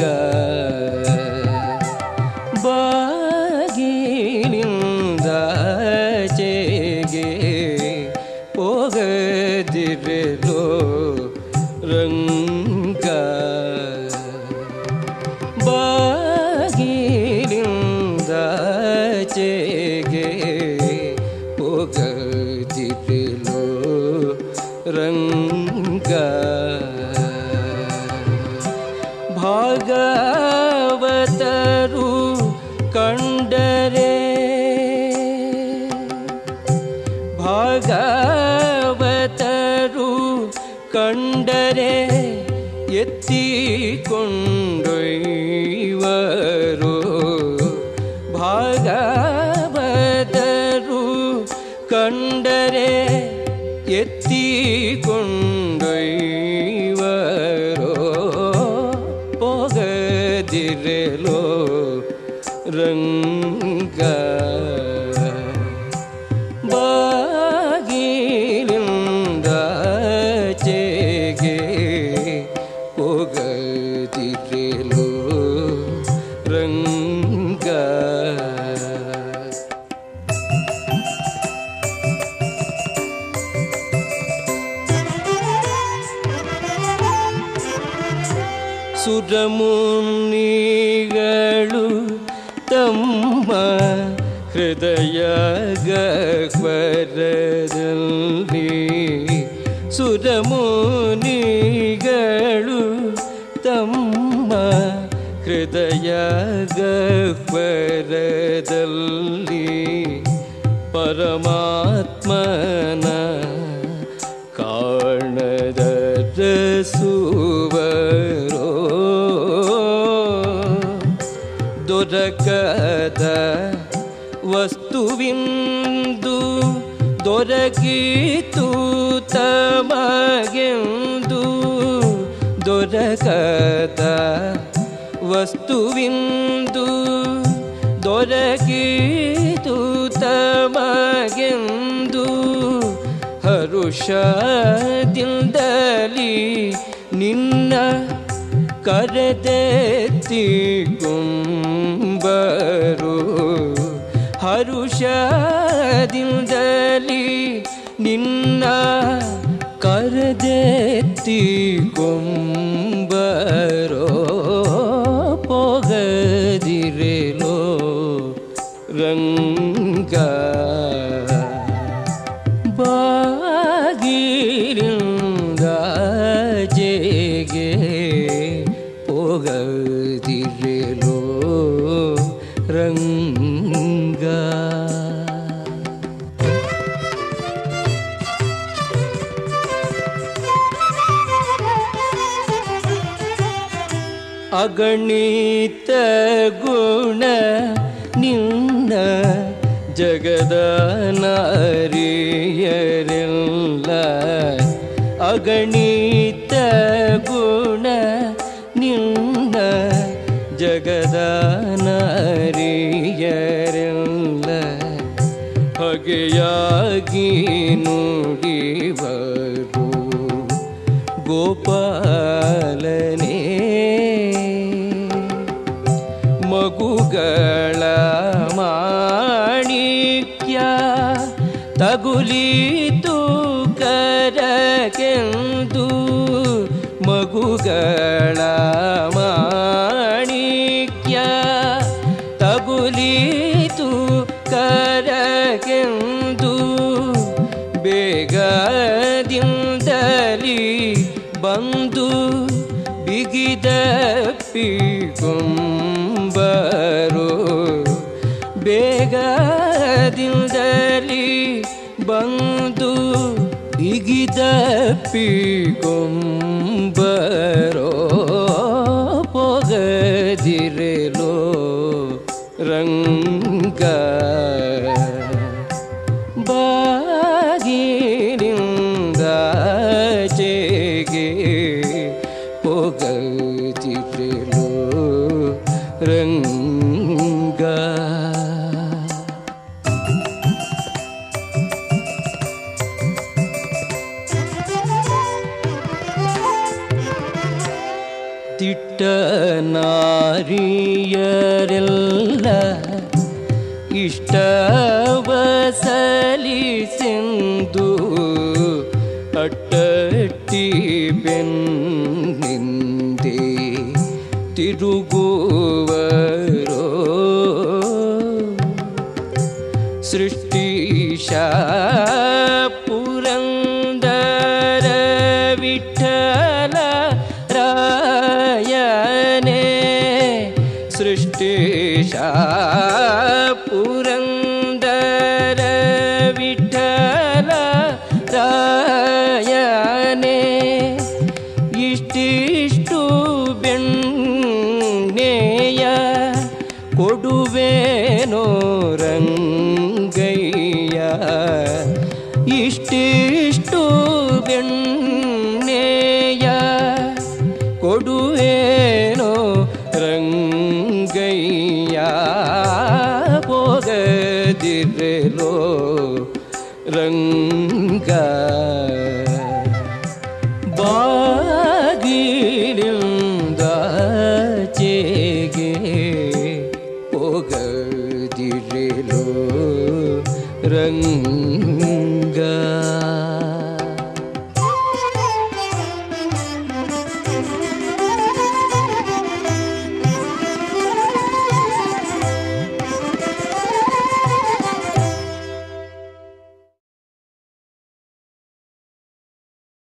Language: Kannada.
गए ಭಾಗವತರು ಕಂಡರೆ. ಭಾಗವತರು ಕಂಡರೆ ಎತ್ತಿಕೊಂಡೊಯ್ವರು ಭಾಗವತರು ಕಂಡರೆ விளங்க பாகிலிந்த சேகே புகதிரேலோ ரங்க சுரமுன்னிகளு ತಮ್ಮ ಹೃದಯ ಗಹ್ವರದಲ್ಲಿ ಸುರಮುನಿಗಳು ತಮ್ಮ ಹೃದಯ ಗಹ್ವರದಲ್ಲಿ ಪರಮಾತ್ಮನ ದೊರಕಿತು ತಮಗೆಂದು ದೊರಕದ ವಸ್ತುವಿಂದು ದೊರಕಿತು ತಮಗೆಂದು ಹರುಷದಿಂದಲಿ ನಿನ್ನ ಕರೆದೆತ್ತಿ ಕುಂಬರು ಹರುಷದಿಂದಲಿ ನಿನ್ನ ಕರೆದೆತ್ತಿ ಕುಂಬರೋ ಅಗಣಿತ ಗುಣ ನಿನ್ನ ಜಗದ ನಾರಿಯರೆಲ್ಲ ಅಗಣಿತ ಗುಣ ನಿನ್ನ ಜಗದ ನಾರಿಯರೆಲ್ಲ ಹೊಗೆಯಾಗಿ ನುಡಿವರು ಗೋಪಾಲನೇ ಮಗುಗಳ ಮಾಣಿಕ್ಯ ತಗುಲಿತು ಕರಕೆಂದು ಮಗುಗಳ ಮಾಣಿಕ್ಯ ತಗುಲಿತು ಕರಕೆಂದು ಬೇಗದಿಂದಲಿ ಬಂದು ಬಿಗಿದಪ್ಪಿ ಕೊಂಬರು ಬಂದು ಬಿಗಿದಪ್ಪಿ ಕೊಂಬರೋ ಪೊಗದಿರೆಲೋ ರಂಗ ಬಾಗಿಲಿಂದಾಚೆಗೆ ಹೋಗದಿರಲು ರಂಗ ഇഷ്ടനാരിയരല്ല ഇഷ്ടവസലി സിന്ധു അട്ടി പെണ്ണിന്റെ തിരുഗോവരോ സൃഷ്ടിശാ सृष्टिशा पुरन्दर विठल रायने इष्टिष्टु बेण्णेय कोडुवेनो रङ्गय्य इष्टिष्टु बेण्णेय कोडुवे